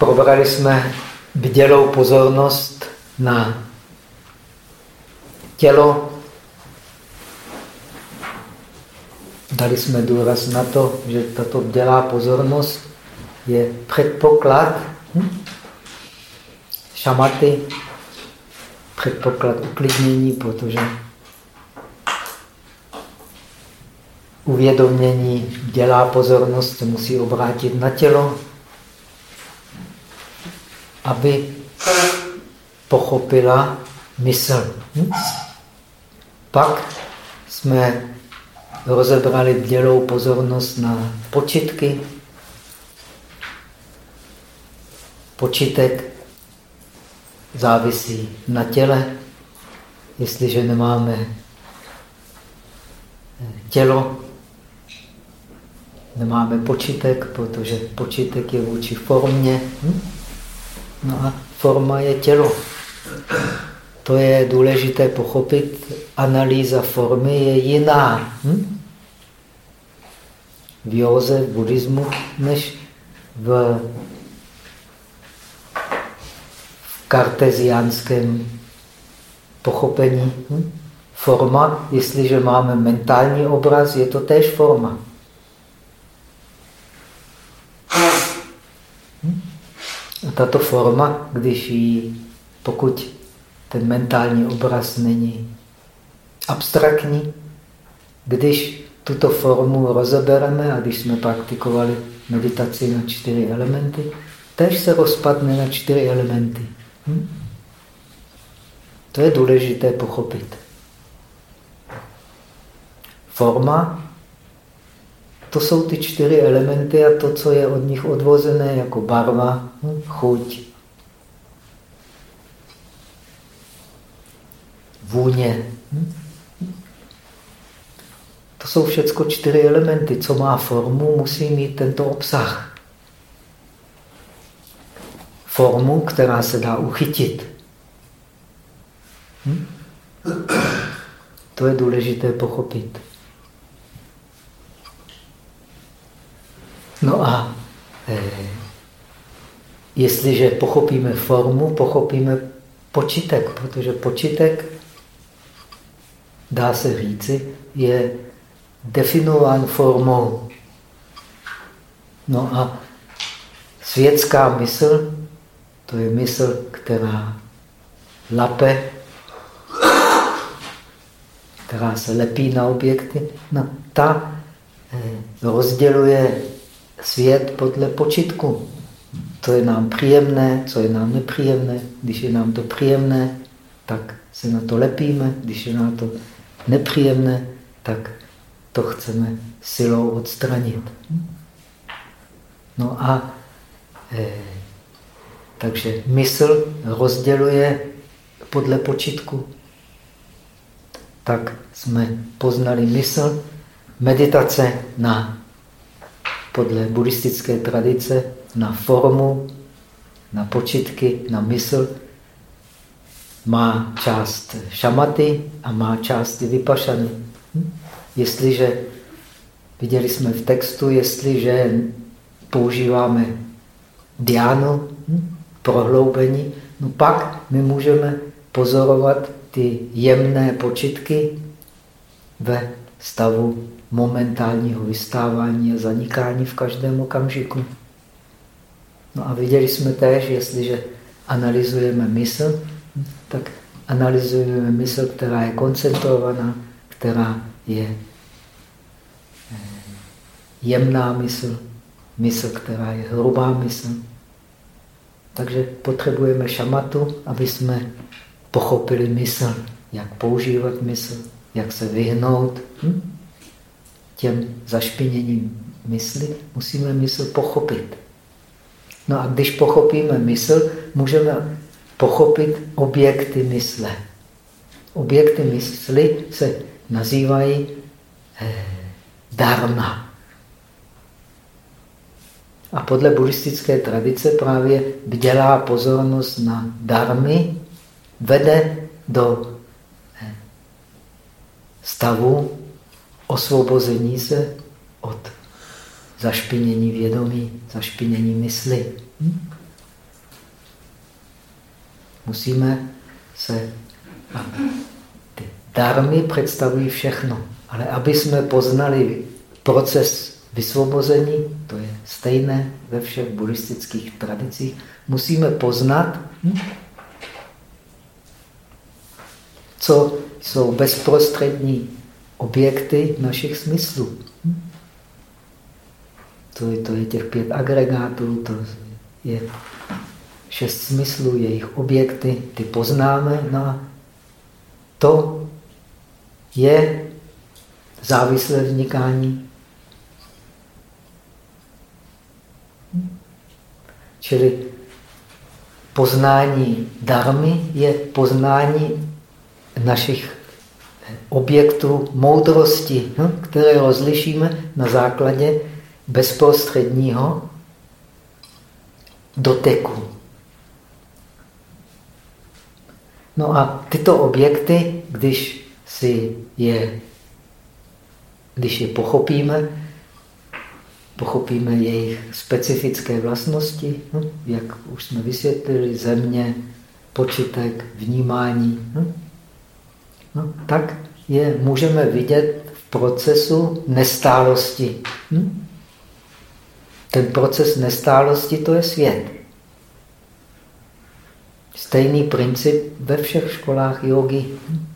probrali jsme bdělou pozornost na tělo. Dali jsme důraz na to, že tato bdělá pozornost je předpoklad hm? šamaty, předpoklad uklidnění, protože uvědomění dělá pozornost, se musí obrátit na tělo, aby pochopila mysl. Hm? Pak jsme rozebrali bdělou pozornost na počitky. Počitek závisí na těle. Jestliže nemáme tělo, nemáme počitek, protože počitek je vůči formě. Hm? No a forma je tělo. To je důležité pochopit. Analýza formy je jiná hm? v józe, v buddhismu, než v, karteziánském pochopení. Hm? Forma, jestliže máme mentální obraz, je to též forma. Hm? A tato forma, když ji, pokud ten mentální obraz není abstraktní, když tuto formu rozebereme a když jsme praktikovali meditaci na čtyři elementy, tež se rozpadne na čtyři elementy. Hm? To je důležité pochopit. Forma, to jsou ty čtyři elementy a to, co je od nich odvozené jako barva, hm, chuť, vůně. Hm? To jsou všechno čtyři elementy. Co má formu, musí mít tento obsah. Formu, která se dá uchytit. Hm? To je důležité pochopit. No a eh, jestliže pochopíme formu, pochopíme počitek, protože počitek, dá se říci, je definován formou. No a světská mysl, to je mysl, která lape, která se lepí na objekty, no, ta eh, rozděluje svět podle počitku. Co je nám příjemné, co je nám nepříjemné. Když je nám to příjemné, tak se na to lepíme. Když je nám to nepříjemné, tak to chceme silou odstranit. No a eh, takže mysl rozděluje podle počitku. Tak jsme poznali mysl, meditace na podle buddhistické tradice na formu, na počitky, na mysl, má část šamaty a má část vypašany. Hm? Jestliže, viděli jsme v textu, jestliže používáme diánu, hm? prohloubení, no pak my můžeme pozorovat ty jemné počitky ve stavu momentálního vystávání a zanikání v každém okamžiku. No a viděli jsme též, jestliže analyzujeme mysl, tak analyzujeme mysl, která je koncentrovaná, která je eh, jemná mysl, mysl, která je hrubá mysl. Takže potřebujeme šamatu, aby jsme pochopili mysl, jak používat mysl, jak se vyhnout. Hm? Těm zašpiněním mysli, musíme mysl pochopit. No a když pochopíme mysl, můžeme pochopit objekty mysle. Objekty mysli se nazývají eh, dharma. A podle buddhistické tradice právě bdělá pozornost na darmy vede do eh, stavu osvobození se od zašpinění vědomí, zašpinění mysli. Hm? Musíme se... Ty darmy představují všechno. Ale aby jsme poznali proces vysvobození, to je stejné ve všech buddhistických tradicích, musíme poznat, hm, co jsou bezprostřední objekty našich smyslů. To je, to je těch pět agregátů, to je šest smyslů, jejich objekty, ty poznáme. No a to je závislé vznikání. Čili poznání darmy je poznání našich objektů moudrosti, hm, které rozlišíme na základě bezprostředního doteku. No a tyto objekty, když si je, když je pochopíme, pochopíme jejich specifické vlastnosti, no, jak už jsme vysvětlili, země, počítek, vnímání, no, tak je můžeme vidět v procesu nestálosti. Hm? Ten proces nestálosti to je svět. Stejný princip ve všech školách jogy. Hm?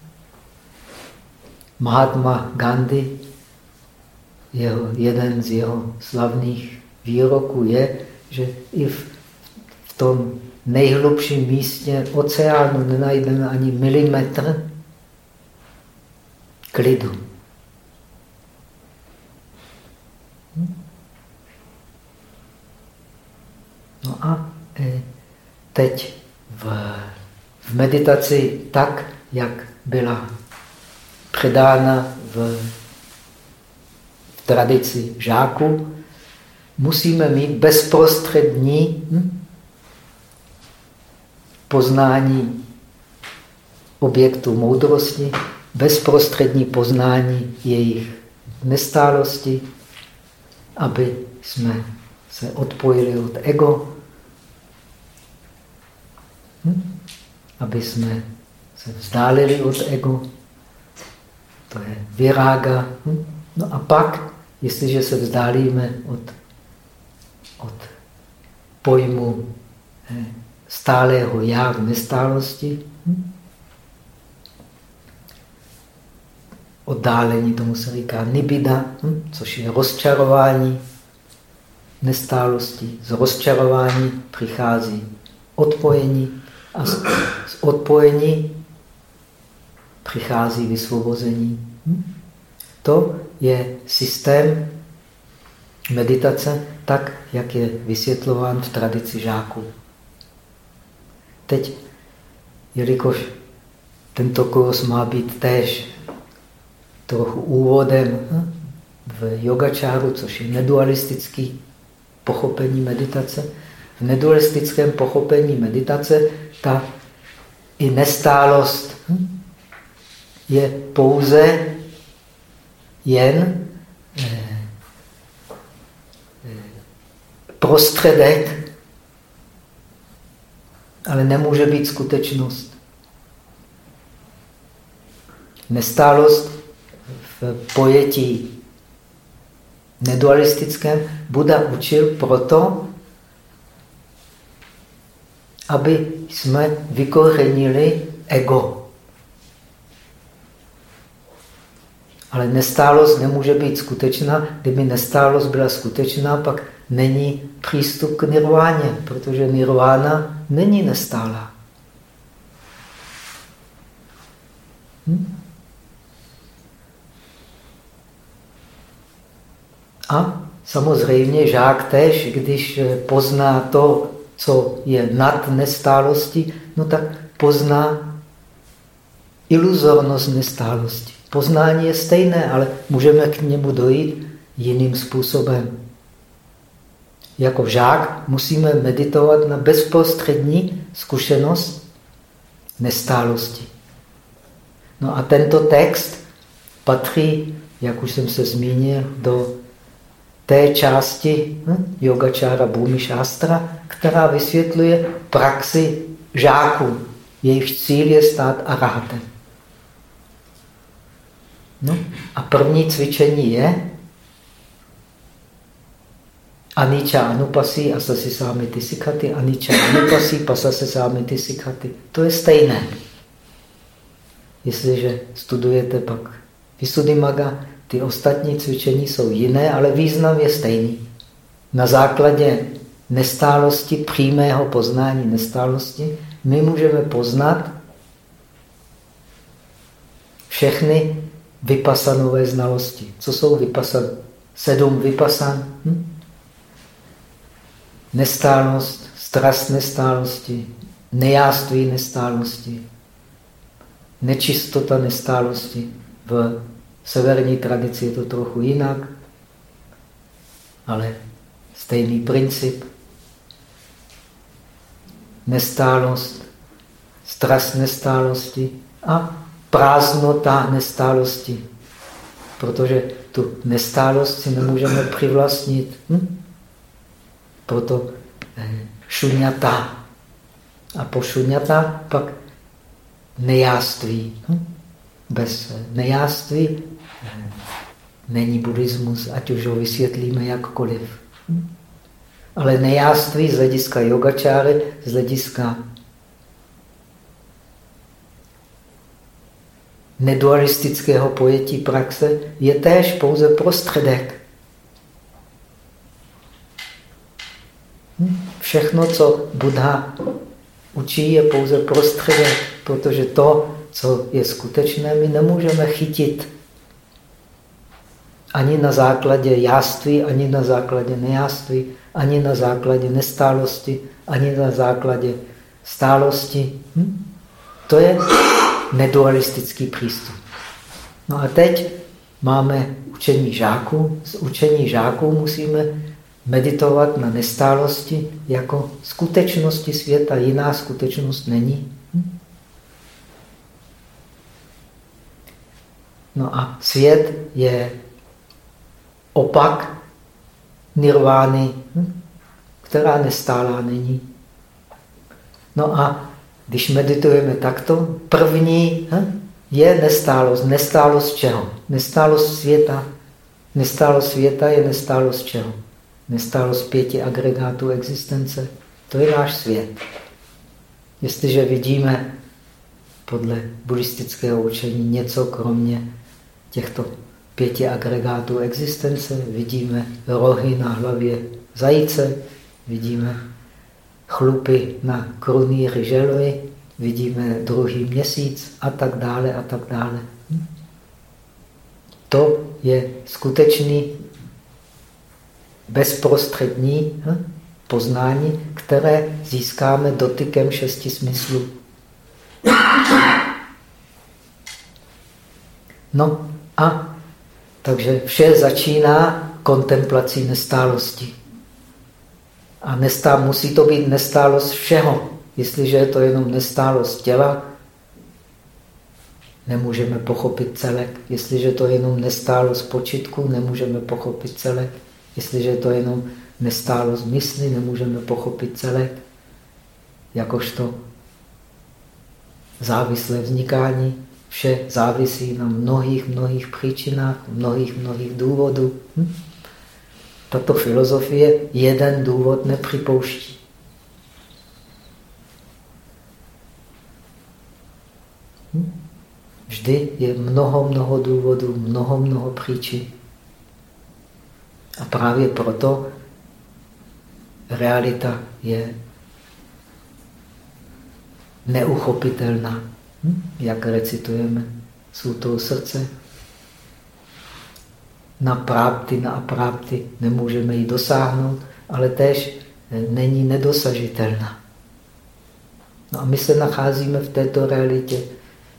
Mahatma Gandhi, jeho, jeden z jeho slavných výroků je, že i v, v tom nejhlubším místě oceánu nenajdeme ani milimetr klidu. No a e, teď v, v meditaci tak, jak byla předána v, v tradici žáků, musíme mít bezprostřední hm, poznání objektu moudrosti, bezprostřední poznání jejich nestálosti, aby jsme se odpojili od ego, hm? aby jsme se vzdálili od ego, to je virága. Hm? No a pak, jestliže se vzdálíme od, od pojmu eh, stálého já v nestálosti, hm? Oddálení, tomu se říká nibida, hm? což je rozčarování nestálosti. Z rozčarování přichází odpojení a z, z odpojení přichází vysvobození. Hm? To je systém meditace tak, jak je vysvětlován v tradici žáků. Teď, jelikož tento kurz má být též trochu úvodem hm, v yogačáru, což je nedualistický pochopení meditace. V nedualistickém pochopení meditace ta i nestálost hm, je pouze jen eh, eh, prostředek, ale nemůže být skutečnost. Nestálost v pojetí nedualistickém Buda učil proto, aby jsme vykořenili ego. Ale nestálost nemůže být skutečná. Kdyby nestálost byla skutečná, pak není přístup k nirváně, protože nirvána není nestálá. Hm? A samozřejmě žák tež, když pozná to, co je nad nestálostí, no tak pozná iluzornost nestálosti. Poznání je stejné, ale můžeme k němu dojít jiným způsobem. Jako žák musíme meditovat na bezprostřední zkušenost nestálosti. No a tento text patří, jak už jsem se zmínil, do té části hm, yogačára Bhumi Shastra, která vysvětluje praxi žáků. jejich cíl je stát arahatem. No a první cvičení je Aniča anupasí, asasi sámi ty sikhaty, aniča anupasí, pasase sámi ty sikhaty. To je stejné. Jestliže studujete pak Visuddhimaga, ty ostatní cvičení jsou jiné, ale význam je stejný. Na základě nestálosti, přímého poznání nestálosti, my můžeme poznat všechny vypasanové znalosti. Co jsou vypasan? Sedm vypasan. Hm? Nestálost, strast nestálosti, nejáství nestálosti, nečistota nestálosti. V severní tradici je to trochu jinak, ale stejný princip. Nestálost, strast nestálosti a prázdnota nestálosti. Protože tu nestálost si nemůžeme přivlastnit. Hm? Proto eh, šuňata. A po šuňata pak nejáství. Hm? Bez nejáství eh, není buddhismus, ať už ho vysvětlíme jakkoliv. Ale nejáství z hlediska yogačáry, z hlediska nedualistického pojetí praxe je též pouze prostředek. Hm? Všechno, co Buddha učí, je pouze prostředek, protože to, co je skutečné, my nemůžeme chytit ani na základě jáství, ani na základě nejáství, ani na základě nestálosti, ani na základě stálosti. Hm? To je nedualistický přístup. No a teď máme učení žáků. Z učení žáků musíme meditovat na nestálosti jako skutečnosti světa. Jiná skutečnost není. Hm? No a svět je opak nirvány, hm? která nestálá není. No a když meditujeme takto, první hm, je nestálost. Nestálost čeho? Nestálost světa. Nestálost světa je nestálost čeho? Nestálost pěti agregátů existence. To je náš svět. Jestliže vidíme podle buddhistického učení něco kromě těchto pěti agregátů existence, vidíme rohy na hlavě zajíce, vidíme chlupy na krunýři želvy, vidíme druhý měsíc a tak dále a tak dále. To je skutečný bezprostřední hm, poznání, které získáme dotykem šesti smyslů. No a takže vše začíná kontemplací nestálosti. A nestá, musí to být nestálost všeho. Jestliže je to jenom nestálost těla, nemůžeme pochopit celek. Jestliže to je jenom nestálost počitku, nemůžeme pochopit celek. Jestliže je to jenom nestálost mysli, nemůžeme pochopit celek. Jakožto závislé vznikání. Vše závisí na mnohých, mnohých příčinách, mnohých, mnohých důvodů. Hm? Tato filozofie jeden důvod nepřipouští. Hm? Vždy je mnoho, mnoho důvodů, mnoho, mnoho příčin. A právě proto realita je neuchopitelná. Jak recitujeme toho srdce, na prápty, na aprápty nemůžeme ji dosáhnout, ale tež eh, není nedosažitelná. No a my se nacházíme v této realitě,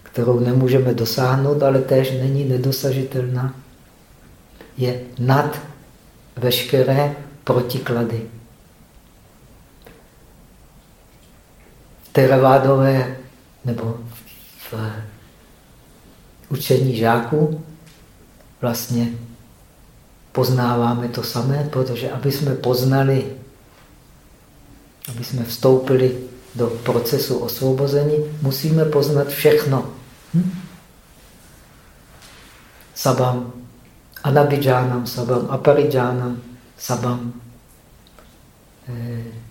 kterou nemůžeme dosáhnout, ale též není nedosažitelná. Je nad veškeré protiklady. Teravádové nebo v učení žáků vlastně poznáváme to samé, protože aby jsme poznali, aby jsme vstoupili do procesu osvobození, musíme poznat všechno. Hm? Sabam, anabidžánam, sabam, aparidžánam, sabam, eh,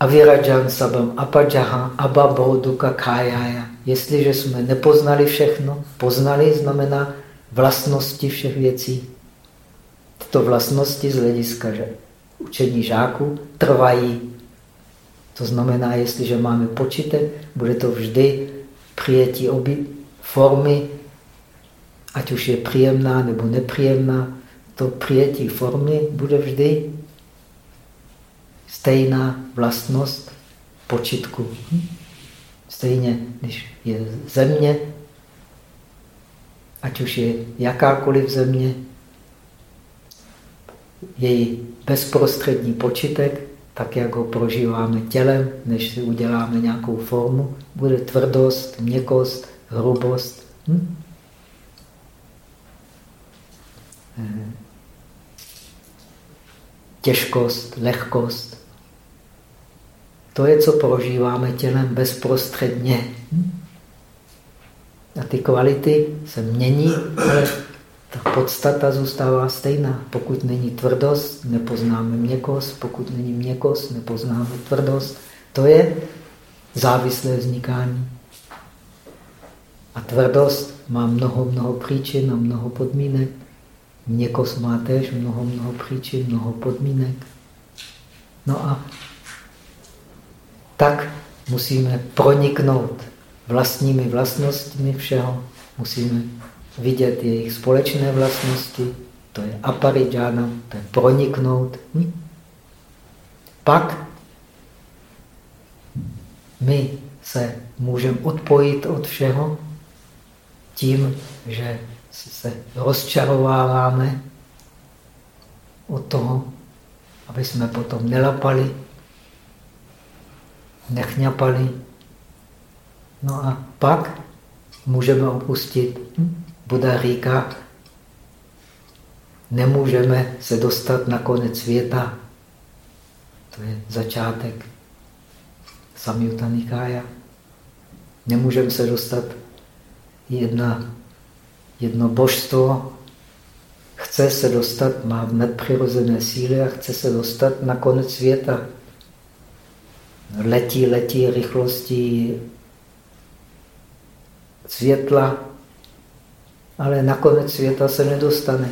avirajan, sabam, apajaha, ababhoduka, kájája. Jestliže jsme nepoznali všechno, poznali znamená vlastnosti všech věcí. Tyto vlastnosti z hlediska učení žáků trvají. To znamená, jestliže máme počítek, bude to vždy přijetí obě formy, ať už je příjemná nebo nepříjemná, to přijetí formy bude vždy stejná vlastnost počitku. Stejně, když je země, ať už je jakákoliv země, její bezprostřední počitek, tak jak ho prožíváme tělem, než si uděláme nějakou formu, bude tvrdost, měkost, hrubost. Hm? Eh, těžkost, lehkost. To je, co prožíváme tělem bezprostředně. A ty kvality se mění, ale ta podstata zůstává stejná. Pokud není tvrdost, nepoznáme měkost. Pokud není měkost, nepoznáme tvrdost. To je závislé vznikání. A tvrdost má mnoho, mnoho příčin a mnoho podmínek. Měkost má též mnoho, mnoho příčin, mnoho podmínek. No a tak musíme proniknout vlastními vlastnostmi všeho. Musíme vidět jejich společné vlastnosti, to je aparidžána, to je proniknout. Hm? Pak my se můžeme odpojit od všeho tím, že se rozčarováváme od toho, aby jsme potom nelapali, nechňapali. No a pak můžeme opustit. Buda říká, nemůžeme se dostat na konec světa. To je začátek Samyutta Nikája. Nemůžeme se dostat jedna, jedno božstvo, chce se dostat, má nadpřirozené síly a chce se dostat na konec světa. Letí, letí rychlostí světla, ale na konec světa se nedostane.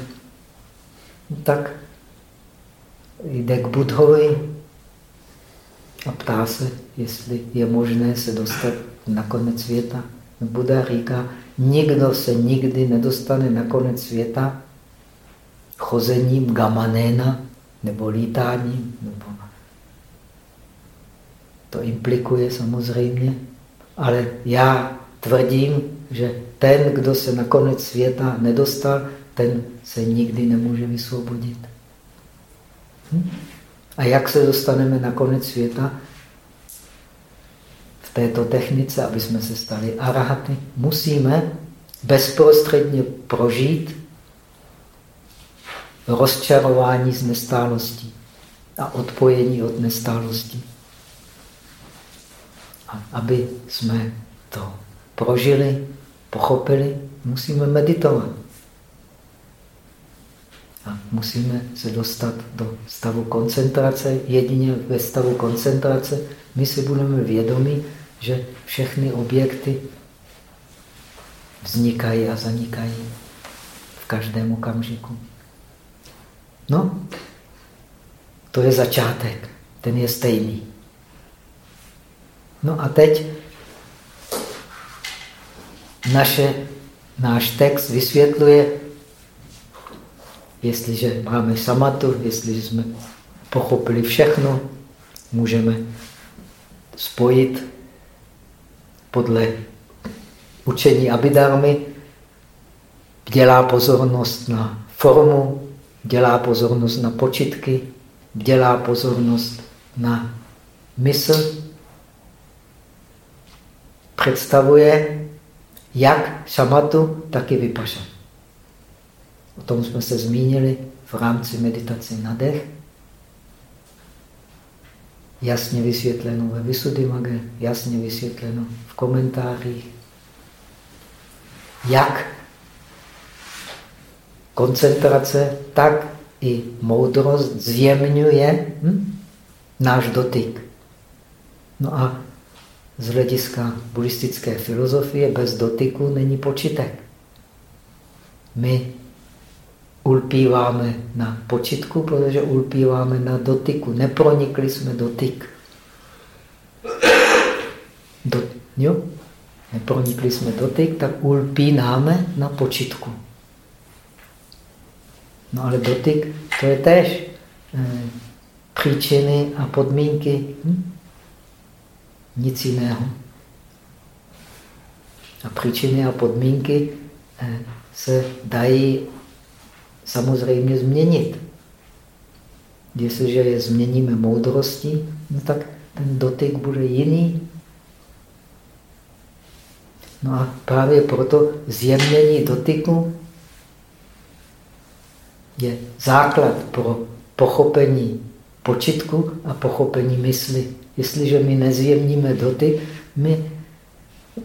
Tak jde k Budhovi a ptá se, jestli je možné se dostat na konec světa. Buda říká, nikdo se nikdy nedostane na konec světa chozením gamanéna nebo lítáním. Nebo... To implikuje samozřejmě, ale já tvrdím, že ten, kdo se na konec světa nedostal, ten se nikdy nemůže vysvobodit. Hm? A jak se dostaneme na konec světa? V této technice, aby jsme se stali arahaty, musíme bezprostředně prožít rozčarování z nestálostí a odpojení od nestálostí. A aby jsme to prožili, pochopili, musíme meditovat. A musíme se dostat do stavu koncentrace. Jedině ve stavu koncentrace my si budeme vědomí, že všechny objekty vznikají a zanikají v každém okamžiku. No, to je začátek, ten je stejný. No a teď naše, náš text vysvětluje, jestliže máme samatu, jestliže jsme pochopili všechno, můžeme spojit podle učení Abidarmy, dělá pozornost na formu, dělá pozornost na počitky, dělá pozornost na mysl, představuje jak šamatu, tak i vypaša. O tom jsme se zmínili v rámci meditace na dech. jasně vysvětleno ve Visuddhimagge, jasně vysvětleno v komentářích, jak koncentrace, tak i moudrost zjemňuje hm, náš dotyk. No a z hlediska buddhistické filozofie bez dotyku není počítek. My ulpíváme na počitku, protože ulpíváme na dotyku. Nepronikli jsme dotyk. Do, jo? Nepronikli jsme dotyk, tak ulpínáme na počitku. No ale dotyk, to je tež eh, příčiny a podmínky. Hm? Nic jiného. A příčiny a podmínky eh, se dají samozřejmě změnit. Jestliže je změníme moudrostí, no tak ten dotyk bude jiný. No a právě proto zjemnění dotyku je základ pro pochopení počitku a pochopení mysli. Jestliže my nezjemníme dotyk, my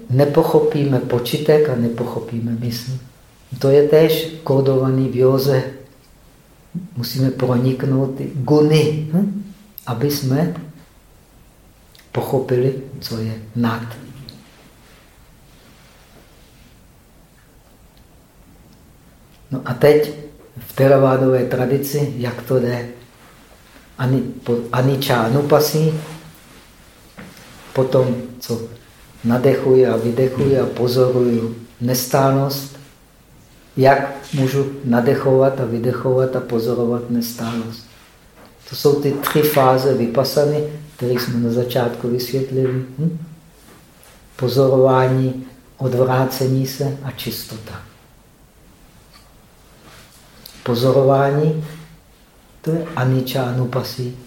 nepochopíme počitek a nepochopíme mysl. To je též kódovaný v józe. Musíme proniknout guny, hm? aby jsme pochopili, co je nad. No a teď v teravádové tradici, jak to jde? Ani, aniča anupasí, potom, co nadechuji a vydechuji a pozoruju nestálnost, jak můžu nadechovat a vydechovat a pozorovat nestálost. To jsou ty tři fáze vypasany, které jsme na začátku vysvětlili. Hm? Pozorování, odvrácení se a čistota. Pozorování, to je aniča anupasí.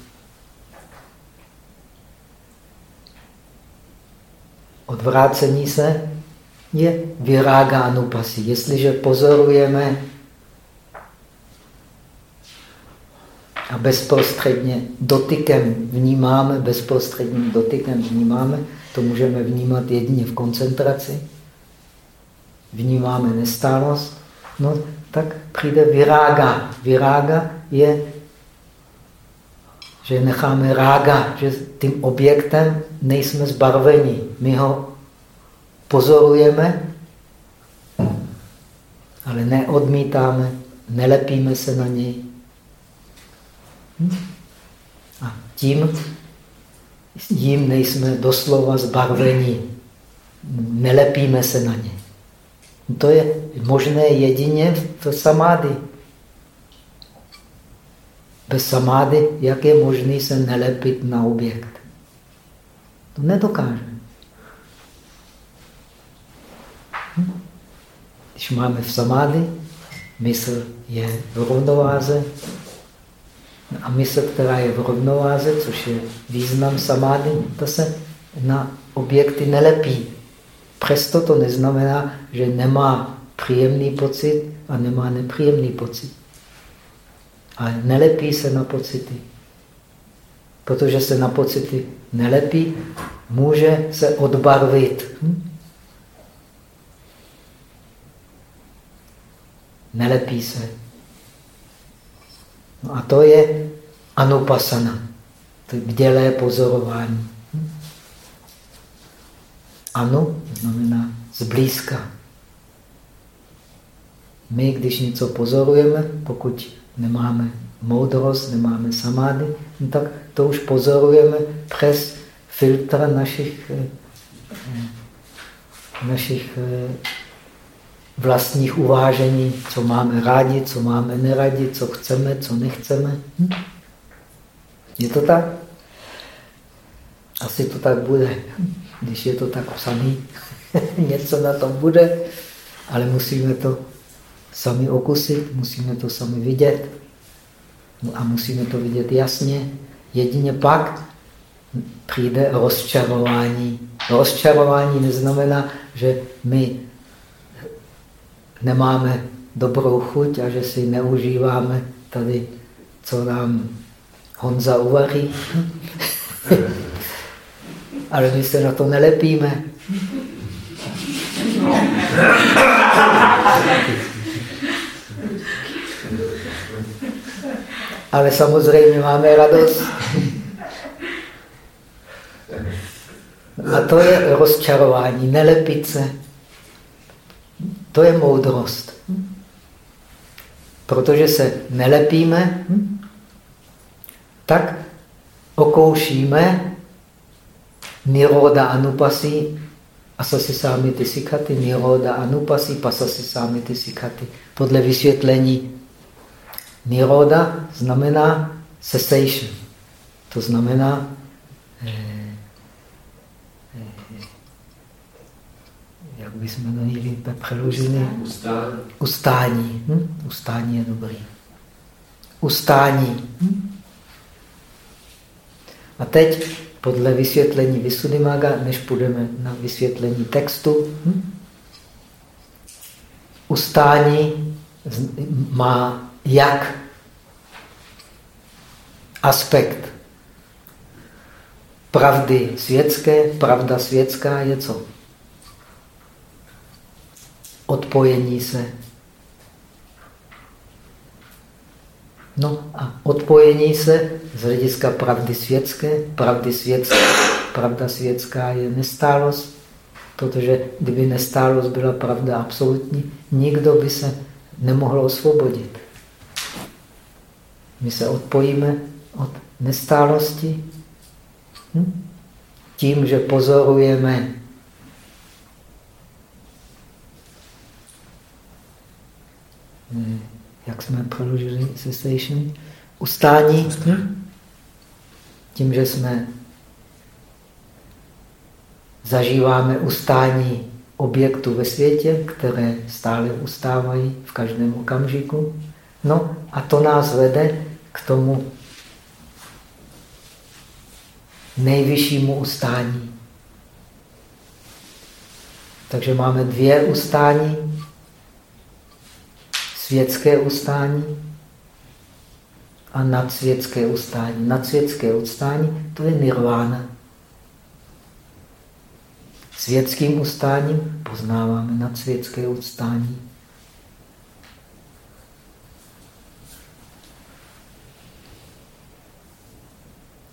Odvrácení se je virága anupasí. Jestliže pozorujeme a bezprostředně dotykem vnímáme, bezprostředním dotykem vnímáme, to můžeme vnímat jedině v koncentraci, vnímáme nestálost, no tak přijde virága. Virága je, že necháme rága, že tím objektem nejsme zbarveni. My ho pozorujeme, ale neodmítáme, nelepíme se na něj. Hm? A tím jim nejsme doslova zbarvení. Nelepíme se na ně. To je možné jedině v samády. Bez samády, jak je možné se nelepit na objekt? To nedokáže. Když máme v samády, mysl je v rovnováze a mysl, která je v rovnováze, což je význam samády, ta se na objekty nelepí. Přesto to neznamená, že nemá příjemný pocit a nemá nepříjemný pocit. Ale nelepí se na pocity. Protože se na pocity nelepí, může se odbarvit. Hm? nelepí se. No a to je anupasana, to je bdělé pozorování. Anu znamená zblízka. My, když něco pozorujeme, pokud nemáme moudrost, nemáme samády, no tak to už pozorujeme přes filtr našich, eh, našich eh, vlastních uvážení, co máme rádi, co máme neradi, co chceme, co nechceme. Hm? Je to tak? Asi to tak bude. Když je to tak psaný, něco na tom bude, ale musíme to sami okusit, musíme to sami vidět no a musíme to vidět jasně. Jedině pak přijde rozčarování. Rozčarování neznamená, že my nemáme dobrou chuť a že si neužíváme tady, co nám Honza uvaří. Ale my se na to nelepíme. Ale samozřejmě máme radost. A to je rozčarování, nelepit se. To je moudrost. Protože se nelepíme, tak okoušíme niroda anupasi, asasi sami ty sikaty, niroda anupasi, pasasi sami ty sikaty. Podle vysvětlení niroda znamená cessation. To znamená eh, jak bychom to nejlépe přeložili? Ustání. Ustání. Hm? Ustání je dobrý. Ustání. Hm? A teď podle vysvětlení Visuddhimaga, než půjdeme na vysvětlení textu, hm? ustání má jak aspekt pravdy světské, pravda světská je co? odpojení se. No a odpojení se z hlediska pravdy světské, pravdy světské, pravda světská je nestálost, protože kdyby nestálost byla pravda absolutní, nikdo by se nemohl osvobodit. My se odpojíme od nestálosti hm? tím, že pozorujeme jak jsme proložili cessation, ustání, tím, že jsme zažíváme ustání objektu ve světě, které stále ustávají v každém okamžiku. No a to nás vede k tomu nejvyššímu ustání. Takže máme dvě ustání světské ustání a nadsvětské ustání. Nadsvětské ustání to je nirvána. Světským ustáním poznáváme nadsvětské ustání.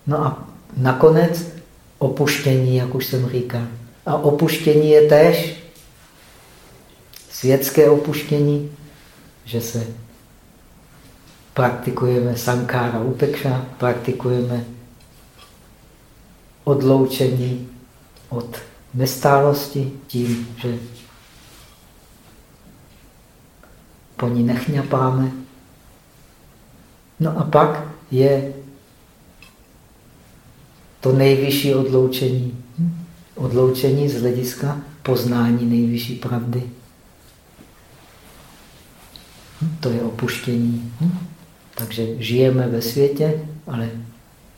No a nakonec opuštění, jak už jsem říkal. A opuštění je též světské opuštění, že se praktikujeme sankára upekša, praktikujeme odloučení od nestálosti tím, že po ní nechňapáme. No a pak je to nejvyšší odloučení. Odloučení z hlediska poznání nejvyšší pravdy. To je opuštění. Takže žijeme ve světě, ale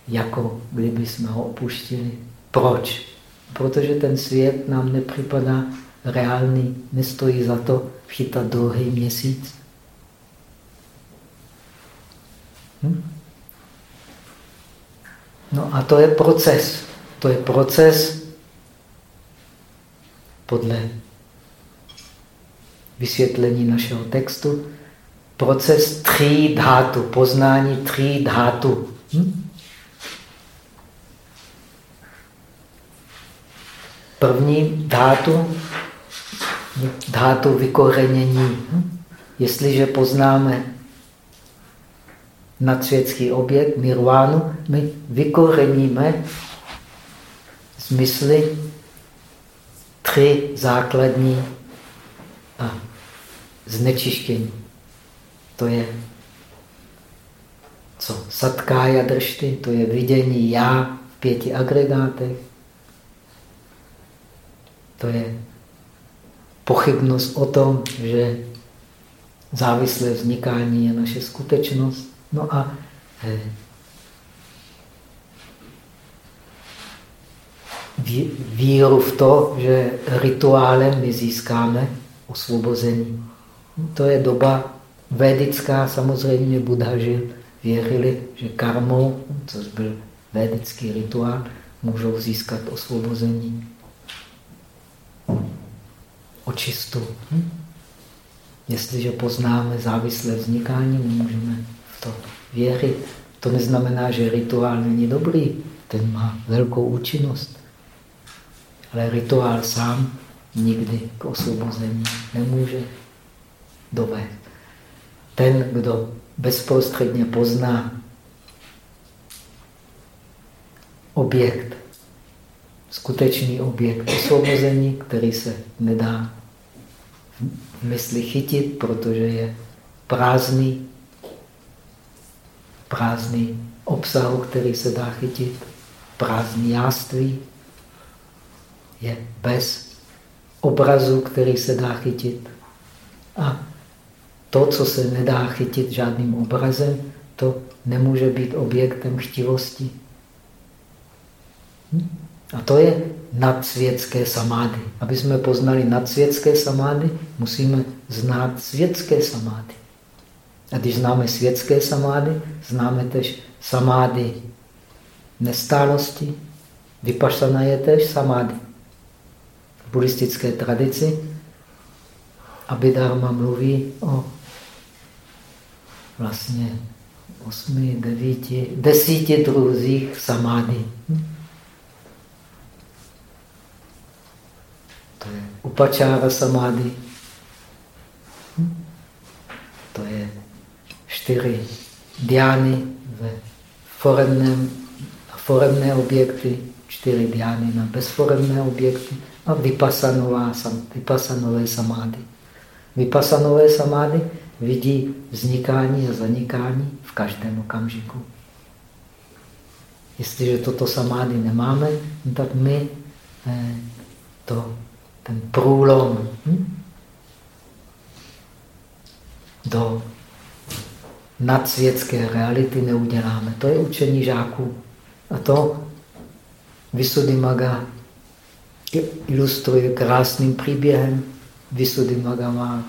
jako kdyby jsme ho opuštili. Proč? Protože ten svět nám nepřipadá reálný, nestojí za to chytat druhý měsíc. Hm? No a to je proces. To je proces podle vysvětlení našeho textu, proces tří dhátu, poznání tří dhátu. Hm? První dhátu, dhátu vykorenění. Hm? Jestliže poznáme nadsvětský objekt, nirvánu, my vykoreníme smysly tři základní znečištění. To je co? Satkája držty, to je vidění já v pěti agregátech. To je pochybnost o tom, že závislé vznikání je naše skutečnost. No a eh, víru v to, že rituálem my získáme osvobození. To je doba Védická samozřejmě Buddha žil, věřili, že karmou, což byl védický rituál, můžou získat osvobození. Očistu. Hm? Jestliže poznáme závislé vznikání, můžeme to věřit. To neznamená, že rituál není dobrý. Ten má velkou účinnost. Ale rituál sám nikdy k osvobození nemůže dovést. Ten, kdo bezprostředně pozná objekt, skutečný objekt osvobození, který se nedá v mysli chytit, protože je prázdný, prázdný obsahu, který se dá chytit, prázdný jáství, je bez obrazu, který se dá chytit. A to, co se nedá chytit žádným obrazem, to nemůže být objektem chtivosti. Hm? A to je nadsvětské samády. Aby jsme poznali nadsvětské samády, musíme znát světské samády. A když známe světské samády, známe tež samády nestálosti. Vypašana je tež samády. V buddhistické tradici Abhidharma mluví o vlastně osmi, devíti, desíti druzích samády. To je upačára samády. To je čtyři diány ve foremném, foremné objekty, čtyři diány na bezforemné objekty a vypasanová, vypasanové samády. Vypasanové samády vidí vznikání a zanikání v každém okamžiku. Jestliže toto samády nemáme, no tak my eh, to, ten průlom hm? do nadsvětské reality neuděláme. To je učení žáků. A to Maga ilustruje krásným příběhem. Maga má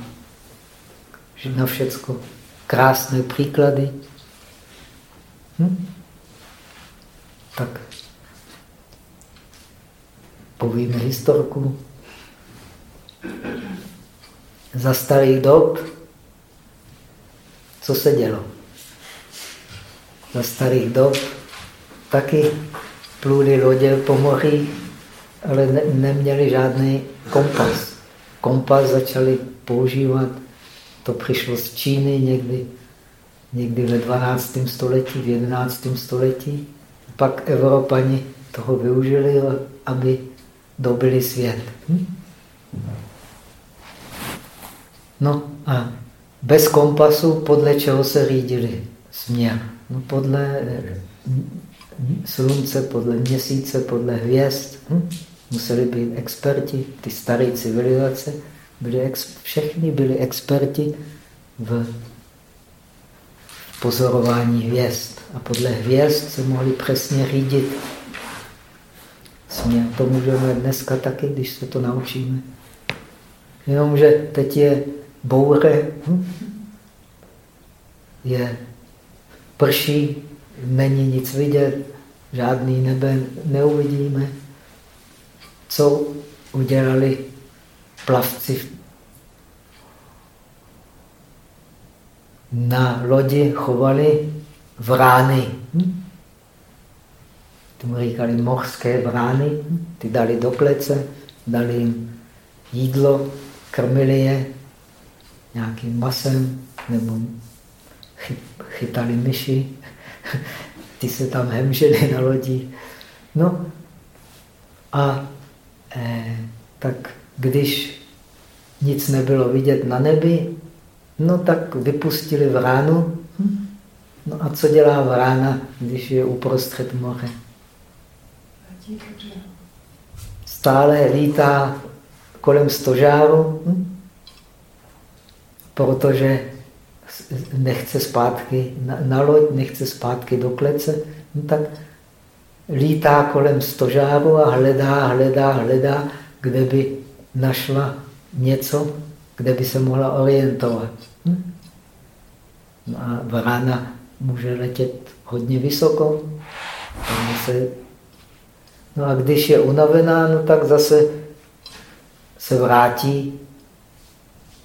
na všecko krásné příklady. Hm? Tak povíme historku. Za starých dob, co se dělo? Za starých dob taky pluli lodě po moři, ale ne, neměli žádný kompas. Kompas začali používat to přišlo z Číny někdy, někdy ve 12. století, v 11. století. Pak Evropani toho využili, aby dobili svět. Hm? No a bez kompasu podle čeho se řídili směr? No podle eh, slunce, podle měsíce, podle hvězd. Hm? Museli být experti, ty staré civilizace byli ex, všechny byli experti v pozorování hvězd. A podle hvězd se mohli přesně řídit směr. To můžeme dneska taky, když se to naučíme. Jenomže teď je bouře, hm? je prší, není nic vidět, žádný nebe neuvidíme. Co udělali plavci na lodi chovali vrány. Hm? Tomu říkali mořské vrány. Ty dali do klece, dali jim jídlo, krmili je nějakým masem nebo chytali myši. Ty se tam hemžili na lodi. No a eh, tak když nic nebylo vidět na nebi, no tak vypustili vránu. No a co dělá vrána, když je uprostřed moře? Stále lítá kolem stožáru, hm? Protože nechce zpátky na, na loď, nechce zpátky do klece, no tak lítá kolem stožáru a hledá, hledá, hledá, kde by našla něco, kde by se mohla orientovat. Hm? No a vrána může letět hodně vysoko, se, no a když je unavená, no tak zase se vrátí,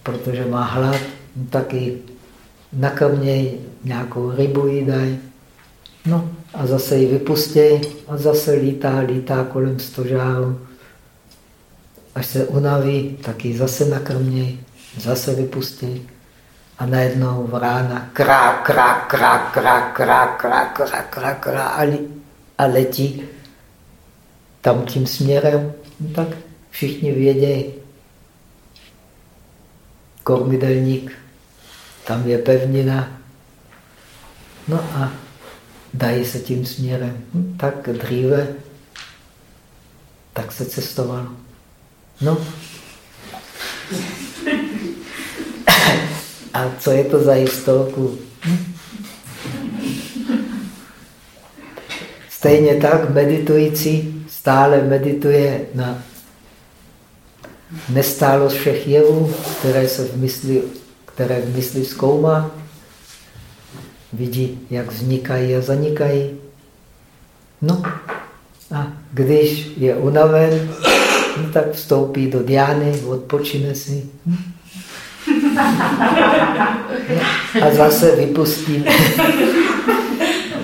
protože má hlad, no tak ji nakrměj, nějakou rybu jí daj. No a zase ji vypustí a zase lítá, lítá kolem stožáru. Až se unaví, tak ji zase nakrměj, zase vypustí. A najednou v rána krá, krá, krá, krá, krá, krá, krá, krá, krá, a, a letí tam tím směrem. No tak všichni vědějí, kormidelník, tam je pevnina. No a dají se tím směrem. Hm, tak dříve, tak se cestovalo. No. A co je to za historku? Stejně tak meditující stále medituje na nestálost všech jevů, které se v mysli, které v mysli zkoumá, vidí, jak vznikají a zanikají. No a když je unaven, no, tak vstoupí do diány, odpočine si. A zase vypustí.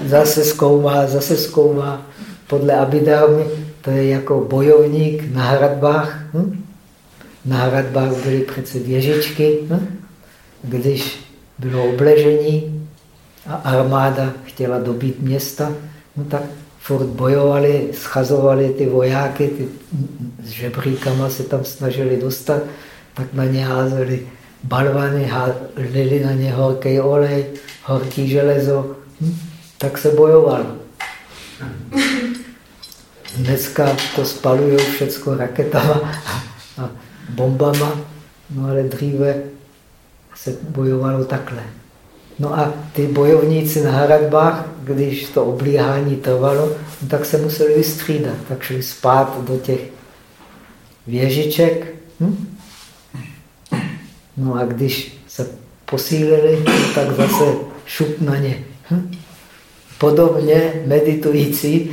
Zase zkoumá, zase zkoumá. Podle Abidámy to je jako bojovník na hradbách. Hm? Na hradbách byly přece věžičky. Hm? Když bylo obležení a armáda chtěla dobít města, no tak furt bojovali, schazovali ty vojáky, ty s žebříkama se tam snažili dostat, tak na ně házeli balvany, házeli na ně horký olej, horký železo, hm? tak se bojovalo. Dneska to spalují všechno raketama a bombama, no ale dříve se bojovalo takhle. No a ty bojovníci na hradbách, když to oblíhání trvalo, no tak se museli vystřídat, tak šli spát do těch věžiček. Hm? No a když se posílili, no tak zase šup na ně. Hm? Podobně meditující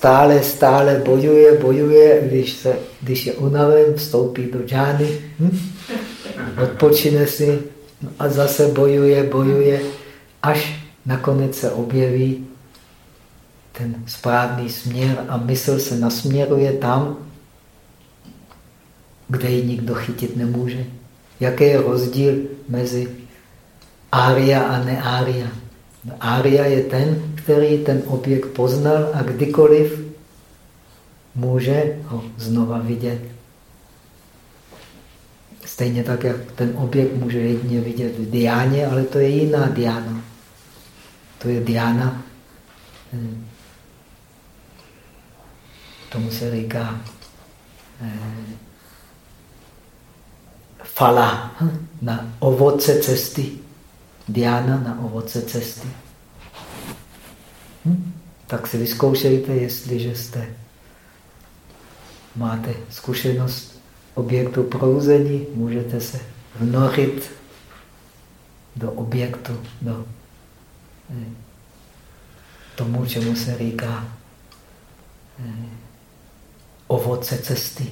stále, stále bojuje, bojuje, když, se, když je unaven, vstoupí do džány, hm? odpočine si a zase bojuje, bojuje, až nakonec se objeví ten správný směr a mysl se nasměruje tam, kde ji nikdo chytit nemůže. Jaký je rozdíl mezi ária a neária? Ária je ten, který ten objekt poznal a kdykoliv může ho znova vidět. Stejně tak, jak ten objekt může jedině vidět v diáně, ale to je jiná diána. To je diána, hm, tomu se říká eh, fala hm, na ovoce cesty. Diana na ovoce cesty. Hm? Tak si vyzkoušejte, jestliže jste máte zkušenost objektu prouzení, můžete se vnořit do objektu, do eh, tomu, čemu se říká eh, ovoce cesty.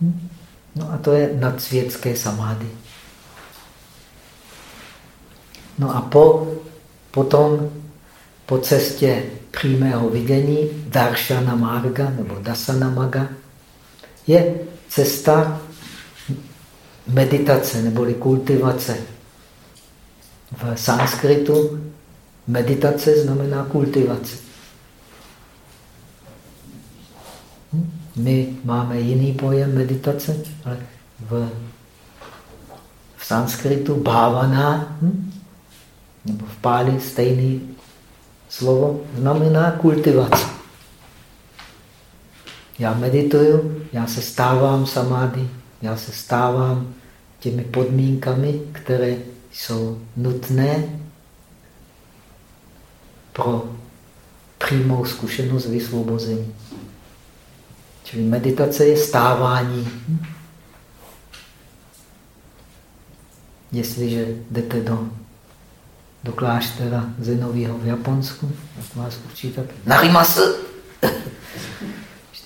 Hm? No a to je nadsvětské samády. No a po, potom po cestě přímého vidění, darshana marga nebo dasana maga, je cesta meditace neboli kultivace. V sanskritu meditace znamená kultivace. My máme jiný pojem meditace, ale v, v sanskritu bhavana, hm? nebo v páli stejný slovo, znamená kultivace. Já medituju, já se stávám samády, já se stávám těmi podmínkami, které jsou nutné pro přímou zkušenost vysvobození. Čili meditace je stávání. Jestliže jdete do do kláštera Zenového v Japonsku, tak vás učí taky. Narimasu!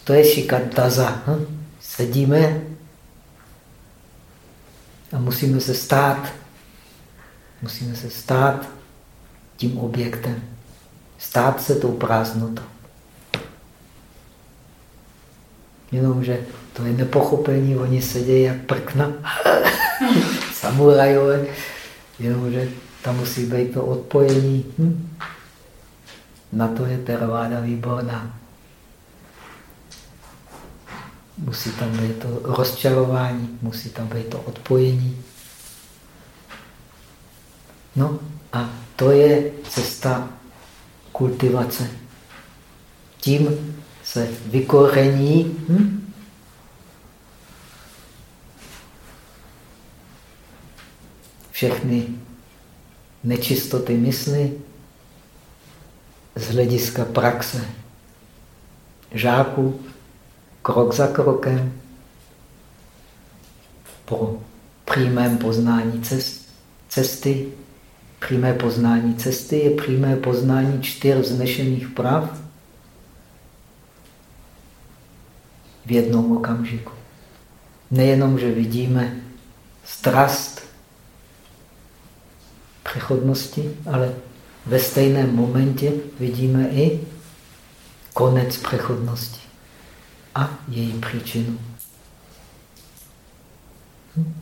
to je shikantaza. Hm? Sedíme a musíme se stát. Musíme se stát tím objektem. Stát se tou prázdnotou. Jenomže to je nepochopení, oni sedějí jak prkna. Samurajové. Jenomže tam musí být to odpojení. Hm? Na to je Theravada výborná. Musí tam být to rozčarování, musí tam být to odpojení. No a to je cesta kultivace. Tím se vykorení hm? všechny nečistoty mysli z hlediska praxe žáků, krok za krokem, po přímém poznání cest, cesty. Přímé poznání cesty je přímé poznání čtyř vznešených prav v jednom okamžiku. Nejenom, že vidíme strast přechodnosti, ale ve stejném momentě vidíme i konec přechodnosti a její příčinu.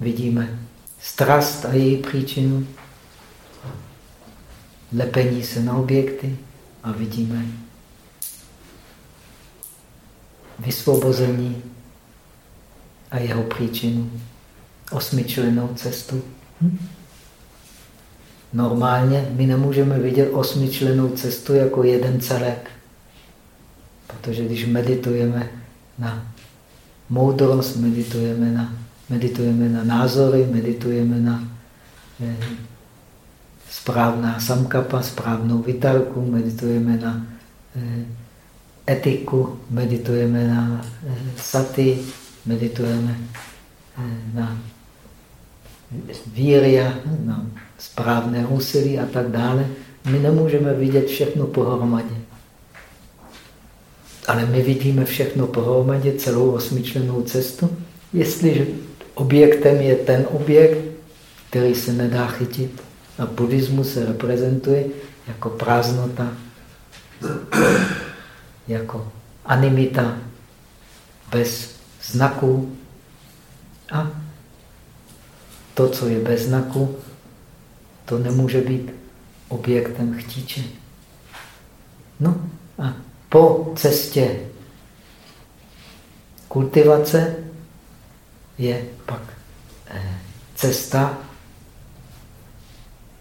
Vidíme strast a její příčinu, lepení se na objekty a vidíme vysvobození a jeho příčinu, osmičlenou cestu. Normálně my nemůžeme vidět osmičlenou cestu jako jeden celek, protože když meditujeme na moudrost, meditujeme na, meditujeme na názory, meditujeme na eh, správná samkapa, správnou vitalku, meditujeme na eh, etiku, meditujeme na eh, saty, meditujeme eh, na víria, na správné úsilí a tak dále. My nemůžeme vidět všechno pohromadě. Ale my vidíme všechno pohromadě, celou osmičlenou cestu, jestliže objektem je ten objekt, který se nedá chytit. A buddhismus se reprezentuje jako prázdnota, jako animita, bez znaku. A to, co je bez znaku, to nemůže být objektem chtíče. No a po cestě kultivace je pak eh, cesta,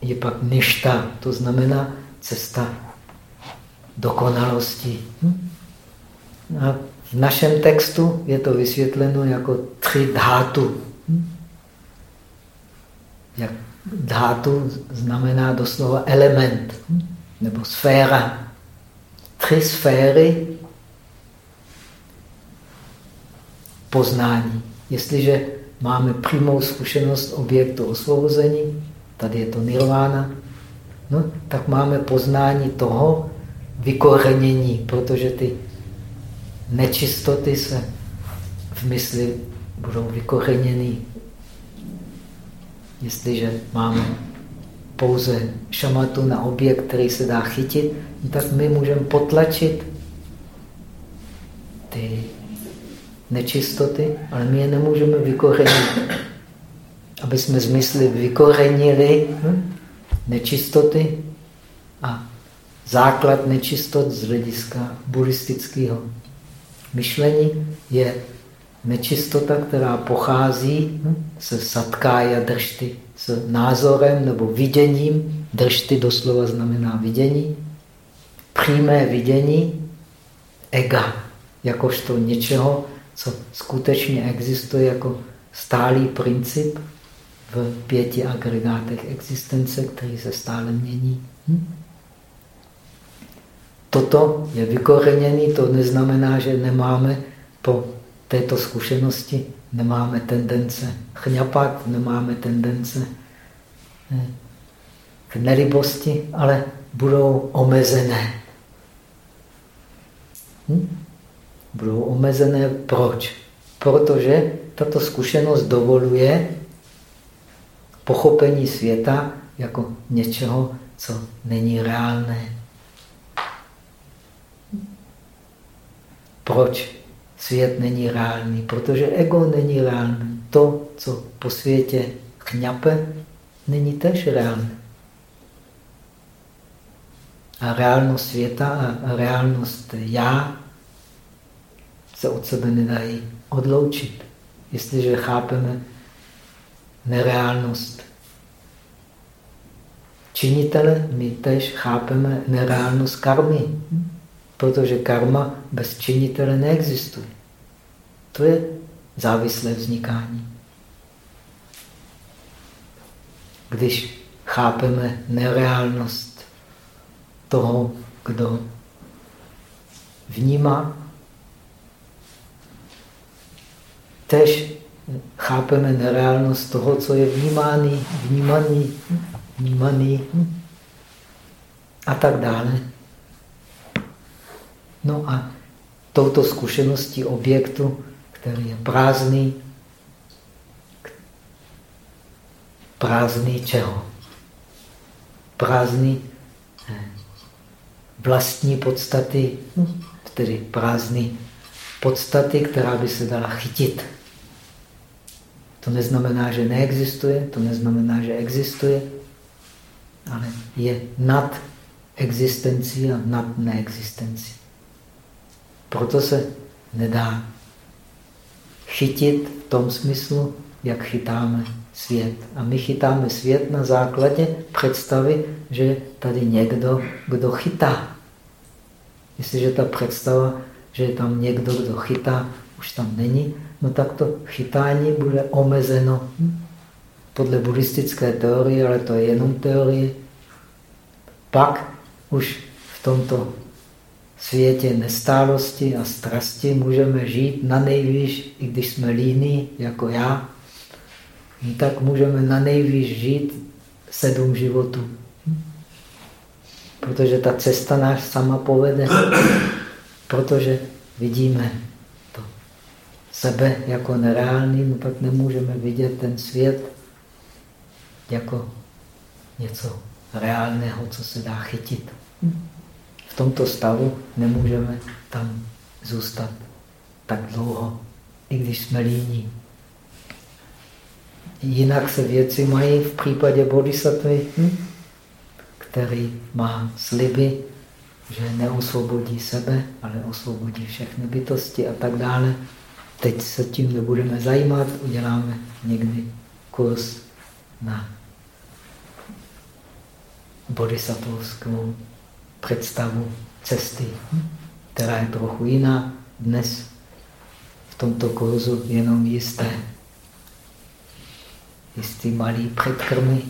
je pak ništa, to znamená cesta dokonalosti. Hm? A v našem textu je to vysvětleno jako tři dhátu. Hm? Jak dhátu znamená doslova element nebo sféra tři sféry poznání. Jestliže máme přímou zkušenost objektu osvobození, tady je to nirvána, no, tak máme poznání toho vykorenění, protože ty nečistoty se v mysli budou vykoreněny. Jestliže máme pouze šamatu na objekt, který se dá chytit, tak my můžeme potlačit ty nečistoty, ale my je nemůžeme vykorenit. Aby jsme z mysli vykorenili hm, nečistoty a základ nečistot z hlediska buddhistického myšlení je nečistota, která pochází se satkája držty, s názorem nebo viděním. Držty doslova znamená vidění. Přímé vidění ega, jakožto něčeho, co skutečně existuje jako stálý princip v pěti agregátech existence, který se stále mění. Hm? Toto je vykoreněný, to neznamená, že nemáme po této zkušenosti nemáme tendence chňapat, nemáme tendence eh, k nelibosti, ale budou omezené. Hm? Budou omezené proč? Protože tato zkušenost dovoluje pochopení světa jako něčeho, co není reálné. Proč svět není reálný? Protože ego není reálný. To, co po světě chňape, není tež reálné. A reálnost světa a reálnost já se od sebe nedají odloučit. Jestliže chápeme nereálnost činitele, my tež chápeme nereálnost karmy, protože karma bez činitele neexistuje. To je závislé vznikání. Když chápeme nereálnost toho, kdo vnímá, tež chápeme nereálnost toho, co je vnímáný, vnímaný, vnímaný a tak dále. No a touto zkušeností objektu, který je prázdný, prázdný čeho? Prázdný eh, vlastní podstaty, tedy prázdný podstaty, která by se dala chytit. To neznamená, že neexistuje, to neznamená, že existuje, ale je nad existencí a nad neexistencí. Proto se nedá chytit v tom smyslu, jak chytáme svět. A my chytáme svět na základě představy, že tady někdo, kdo chytá. Jestliže ta představa, že je tam někdo, kdo chytá, už tam není, no tak to chytání bude omezeno podle buddhistické teorie, ale to je jenom teorie. Pak už v tomto světě nestálosti a strasti můžeme žít na nejvýš, i když jsme líní, jako já, no tak můžeme na nejvýš žít sedm životů. Protože ta cesta nás sama povede, protože vidíme sebe jako nereálný, no pak nemůžeme vidět ten svět jako něco reálného, co se dá chytit. Tomto stavu nemůžeme tam zůstat tak dlouho, i když jsme líní. Jinak se věci mají v případě bodhisattvy, který má sliby, že neosvobodí sebe, ale osvobodí všechny bytosti a tak dále. Teď se tím nebudeme zajímat, uděláme někdy kurz na bodhisattvovskou představu cesty, která je trochu jiná. Dnes v tomto kurzu jenom jisté, jistý malý předkrmy.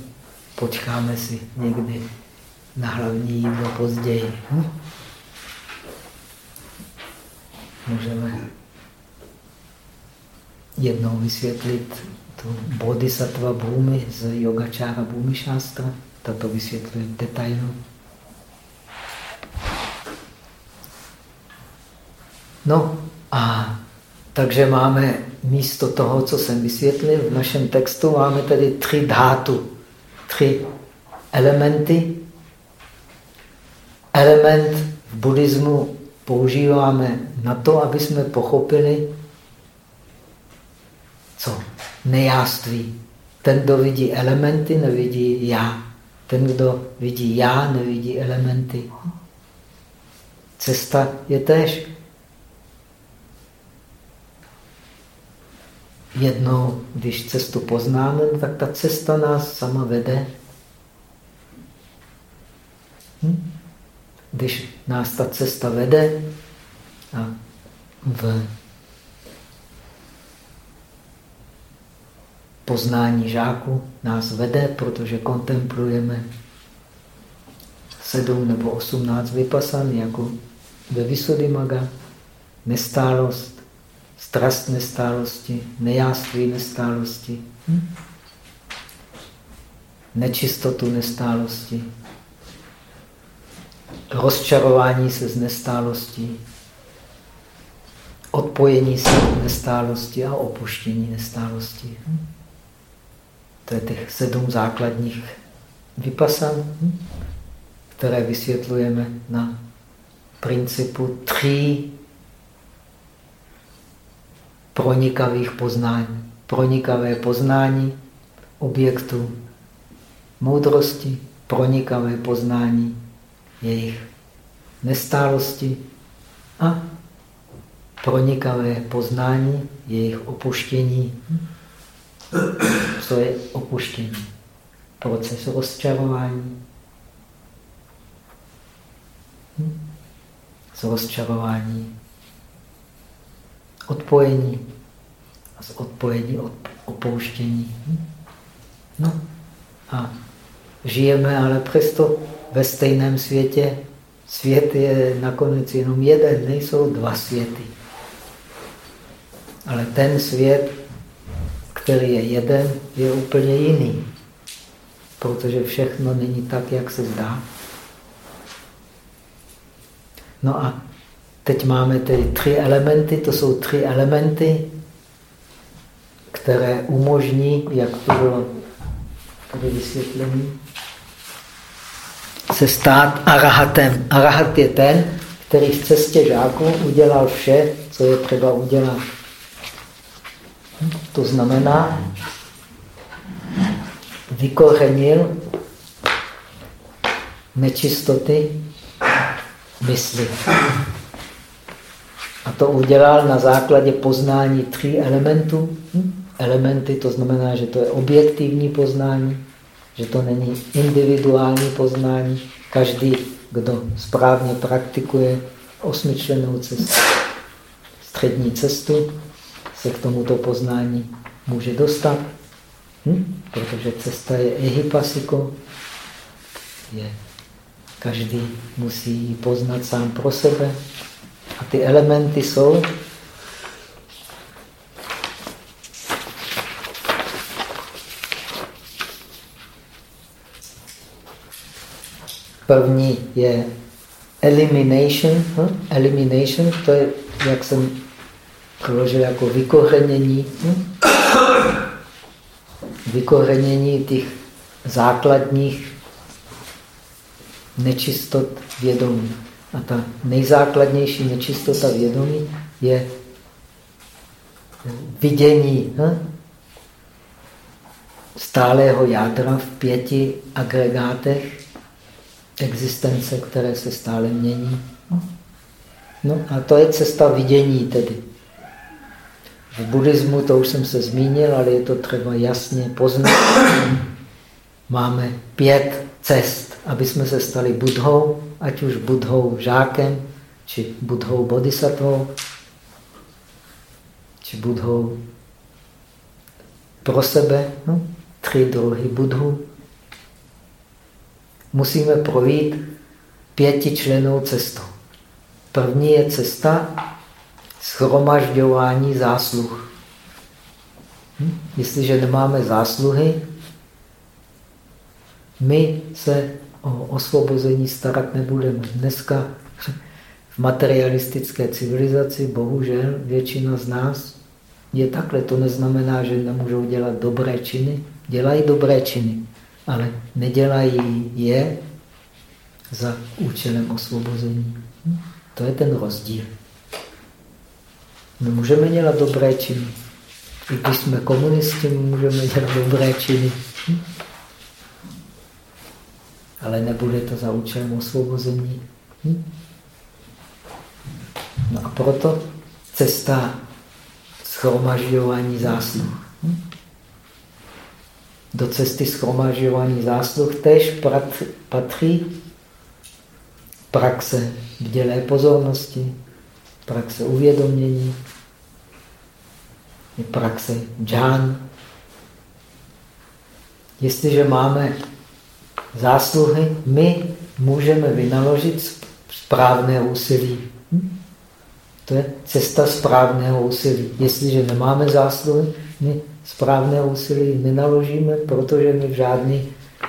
Počkáme si někdy na hlavní jídlo později. Můžeme jednou vysvětlit tu bodhisattva bhumi z yogačára bhumi šástra. Tato vysvětluje detailu. No a takže máme místo toho, co jsem vysvětlil v našem textu, máme tedy tři dhátu, tři elementy. Element v buddhismu používáme na to, aby jsme pochopili, co? Nejáství. Ten, kdo vidí elementy, nevidí já. Ten, kdo vidí já, nevidí elementy. Cesta je též. Jednou, když cestu poznáme, tak ta cesta nás sama vede. Hm? Když nás ta cesta vede a v poznání žáku nás vede, protože kontemplujeme sedm nebo osmnáct vypasan, jako ve Visuddhimaga, nestálost, strast nestálosti, nejáství nestálosti. Hm? nečistotu nestálosti, rozčarování se z nestálosti, odpojení se od nestálosti a opuštění nestálosti. To je těch sedm základních vypasan, které vysvětlujeme na principu tří pronikavých poznání. Pronikavé poznání objektu moudrosti, pronikavé poznání jejich nestálosti a pronikavé poznání jejich opuštění. Co je opuštění? Proces rozčarování. Z rozčarování odpojení a z odpojení od opouštění. No a žijeme ale přesto ve stejném světě. Svět je nakonec jenom jeden, nejsou dva světy. Ale ten svět, který je jeden, je úplně jiný. Protože všechno není tak, jak se zdá. No a teď máme tedy tři elementy, to jsou tři elementy, které umožní, jak to bylo tady vysvětlení, se stát arahatem. Arahat je ten, který v cestě žáků udělal vše, co je třeba udělat. To znamená, vykořenil nečistoty mysli. A to udělal na základě poznání tří elementů. Elementy, to znamená, že to je objektivní poznání, že to není individuální poznání. Každý, kdo správně praktikuje osmičlenou cestu, střední cestu, se k tomuto poznání může dostat, hm? protože cesta je ehipasiko, je. Každý musí ji poznat sám pro sebe. A ty elementy jsou První je elimination. Hm? Elimination, to je, jak jsem přeložil, jako vykořenění. Hm? Vykořenění těch základních nečistot vědomí. A ta nejzákladnější nečistota vědomí je vidění hm? stálého jádra v pěti agregátech existence, které se stále mění. No a to je cesta vidění tedy. V buddhismu, to už jsem se zmínil, ale je to třeba jasně poznat. Máme pět cest, aby jsme se stali budhou, ať už budhou žákem, či budhou bodhisattvou, či budhou pro sebe. No, tři druhy budhu musíme projít pětičlenou cestou. První je cesta schromažďování zásluh. Hm? Jestliže nemáme zásluhy, my se o osvobození starat nebudeme. Dneska v materialistické civilizaci, bohužel, většina z nás je takhle. To neznamená, že nemůžou dělat dobré činy. Dělají dobré činy ale nedělají je za účelem osvobození. To je ten rozdíl. My můžeme dělat dobré činy. I když jsme komunisti, můžeme dělat dobré činy. Ale nebude to za účelem osvobození. No a proto cesta schromažďování zásluh do cesty schromažďování zásluh tež patří praxe vdělé pozornosti, praxe uvědomění, praxe džán. Jestliže máme zásluhy, my můžeme vynaložit správné úsilí. Hm? To je cesta správného úsilí. Jestliže nemáme zásluhy, my správné úsilí nenaložíme, protože my v žádný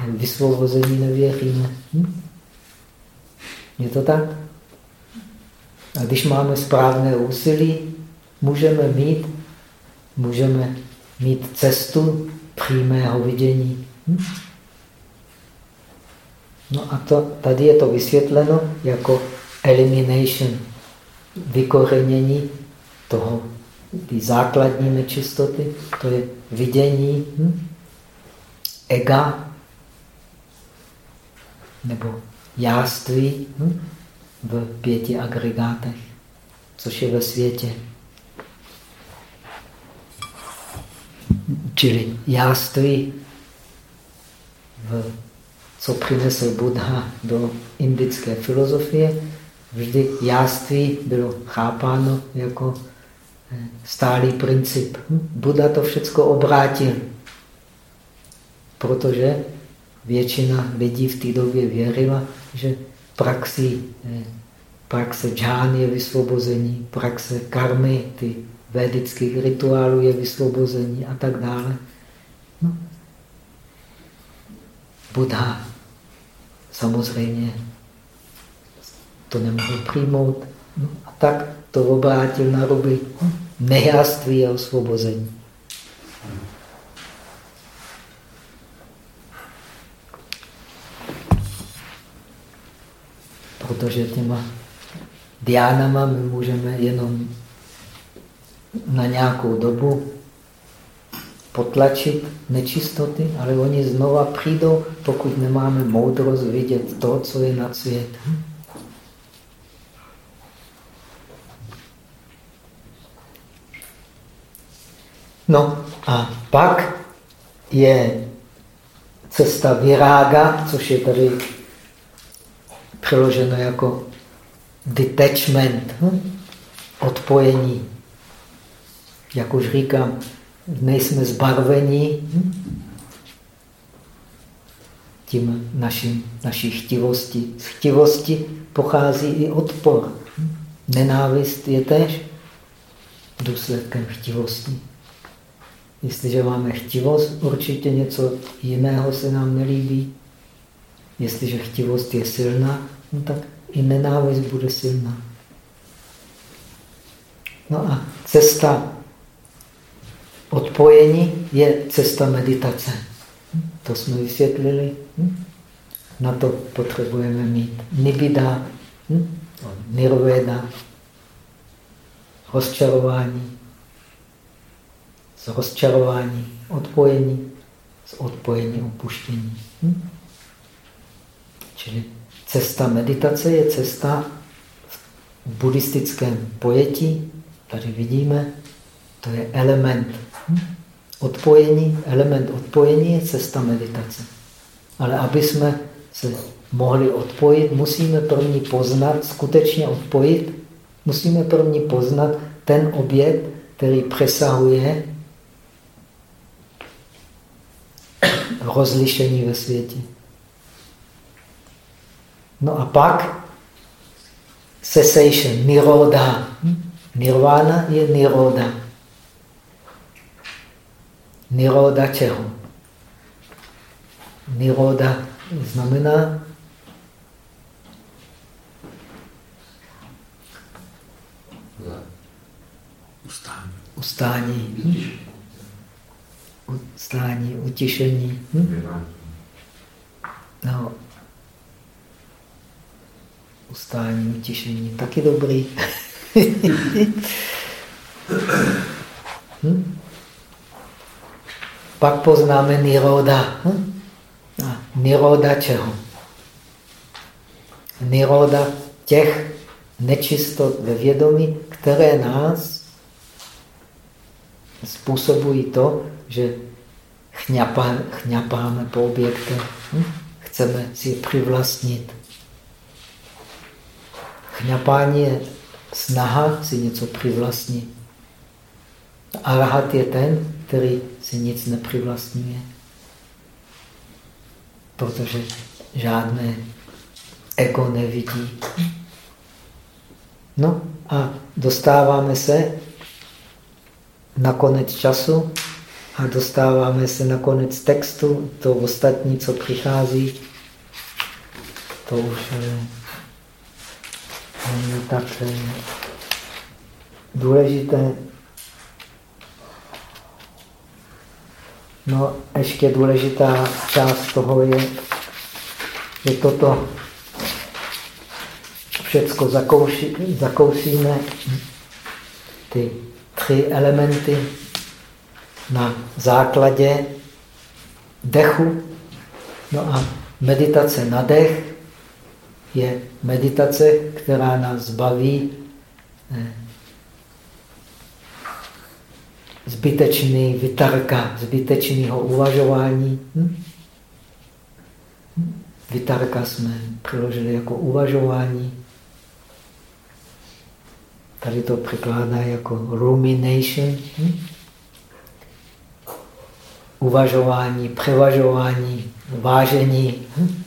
vysvobození nevěříme. Hm? Je to tak? A když máme správné úsilí, můžeme mít, můžeme mít cestu přímého vidění. Hm? No a to, tady je to vysvětleno jako elimination, vykorenění toho, ty základní nečistoty, to je vidění hm? ega nebo jáství hm? v pěti agregátech, což je ve světě. Čili jáství, v, co přinesl Buddha do indické filozofie, vždy jáství bylo chápáno jako eh, stálý princip. Hm? Buddha to všechno obrátil, protože většina lidí v té době věřila, že praxi, eh, praxe džán je vysvobození, praxe karmy, ty védických rituálů je vysvobození a tak dále. No. Buddha samozřejmě to nemohl přijmout. No a tak to obrátil na ruby nejáství a osvobození. Protože těma diánama my můžeme jenom na nějakou dobu potlačit nečistoty, ale oni znova přijdou, pokud nemáme moudrost vidět to, co je na svět. No a pak je cesta virága, což je tady přeloženo jako detachment, hm? odpojení. Jak už říkám, nejsme zbarvení hm? tím naším, naší chtivosti. Z chtivosti pochází i odpor. Hm? Nenávist je tež důsledkem chtivosti. Jestliže máme chtivost, určitě něco jiného se nám nelíbí. Jestliže chtivost je silná, no tak i nenávist bude silná. No a cesta odpojení je cesta meditace. To jsme vysvětlili. Na to potřebujeme mít nibida, nirveda, rozčarování, z rozčarování odpojení, z odpojení opuštění. Čili cesta meditace je cesta v buddhistickém pojetí. Tady vidíme, to je element odpojení. Element odpojení je cesta meditace. Ale aby jsme se mohli odpojit, musíme první poznat, skutečně odpojit, musíme první poznat ten objekt, který přesahuje rozlišení ve světě. No a pak cessation, niroda. Nirvana je niroda. Niroda čeho? Niroda znamená ustání. Ustání. Hm? Ustání, utišení. Hm? No, ustání, utišení, taky dobrý. hm? Pak poznáme niroda. Hm? Niroda čeho? Niroda těch nečistot ve vědomí, které nás způsobují to, že chňapá, chňapáme po objektech. Hm? Chceme si je přivlastnit. Chňapání je snaha si něco přivlastnit. Arahat je ten, který si nic nepřivlastňuje. Protože žádné ego nevidí. No a dostáváme se na konec času A dostáváme se na konec textu. To ostatní, co přichází, to už není tak eh, důležité. No, ještě důležitá část toho je, že toto všecko zakouší, zakousíme ty tři elementy na základě dechu. No a meditace na dech je meditace, která nás zbaví eh, zbytečný vytarka, zbytečného uvažování. Hm? Vytarka jsme přeložili jako uvažování. Tady to překládá jako rumination. Hm? Uvažování, převažování, vážení. Hm?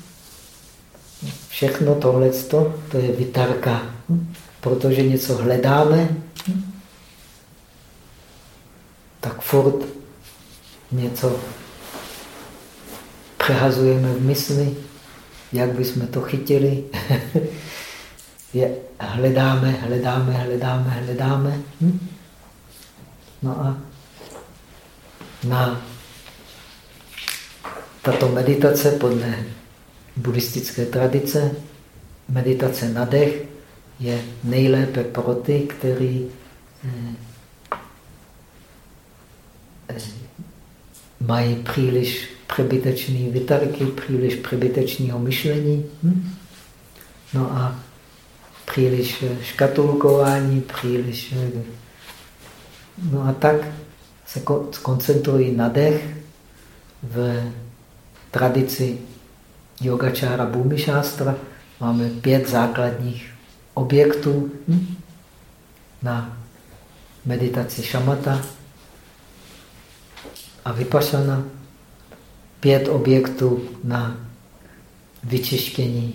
Všechno tohle to je vytarka. Hm? Protože něco hledáme, hm? Tak furt něco přehazujeme v mysli, jak bychom to chytili. je, hledáme, hledáme, hledáme, hledáme. Hm? No a na tato meditace podle buddhistické tradice, meditace na dech je nejlépe pro ty, eh, eh, mají příliš přebytečný vytarky, příliš přebytečného myšlení. Hm? No a příliš škatulkování, příliš... No a tak se koncentrují na dech v tradici yogačára Bhumišástra. Máme pět základních objektů hm? na meditaci šamata a vypašana. Pět objektů na vyčištění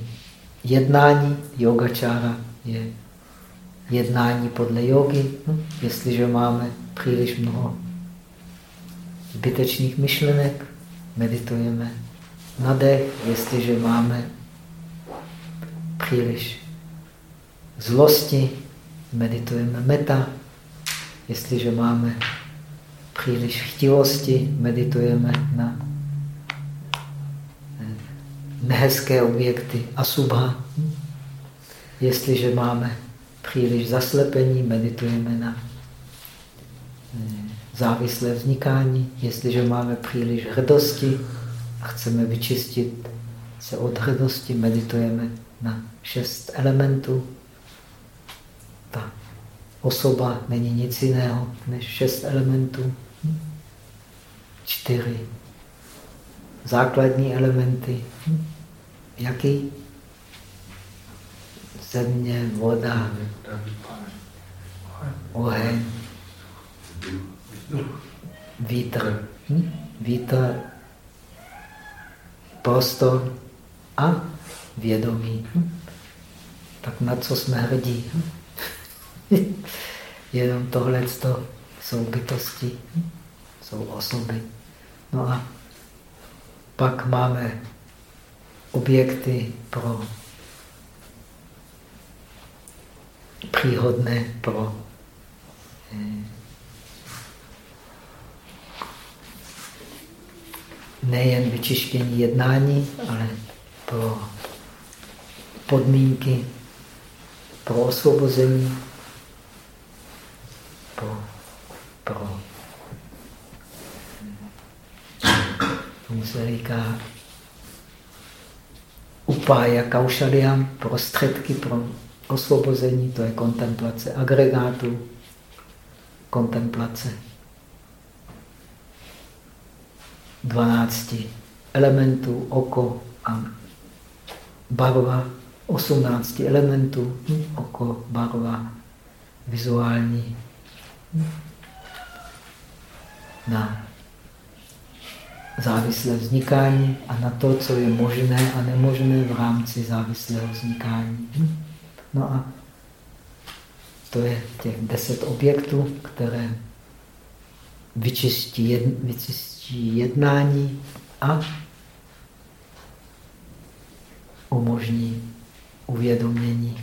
jednání yogačára je jednání podle jogy. Hm? Jestliže máme příliš mnoho zbytečných myšlenek, meditujeme na dech. Jestliže máme příliš zlosti, meditujeme meta. Jestliže máme příliš chtivosti, meditujeme na nehezké objekty asubha. Jestliže máme příliš zaslepení, meditujeme na eh, závislé vznikání. Jestliže máme příliš hrdosti a chceme vyčistit se od hrdosti, meditujeme na šest elementů. Ta osoba není nic jiného než šest elementů. Čtyři základní elementy. Jaký? Země, voda, oheň, vítr. Hm? Vítr, prostor a vědomí. Hm? Tak na co jsme hrdí? Hm? Jenom tohle jsou bytosti, hm? jsou osoby. No a pak máme objekty pro příhodné pro eh, nejen vyčištění jednání, ale pro podmínky pro osvobození, pro, pro tomu se říká upája kaušaliam, prostředky pro osvobození, to je kontemplace agregátu, kontemplace 12 elementů, oko a barva, 18 elementů, oko, barva, vizuální, na závislé vznikání a na to, co je možné a nemožné v rámci závislého vznikání. No a to je těch deset objektů, které vyčistí, jed, vyčistí jednání a umožní uvědomění.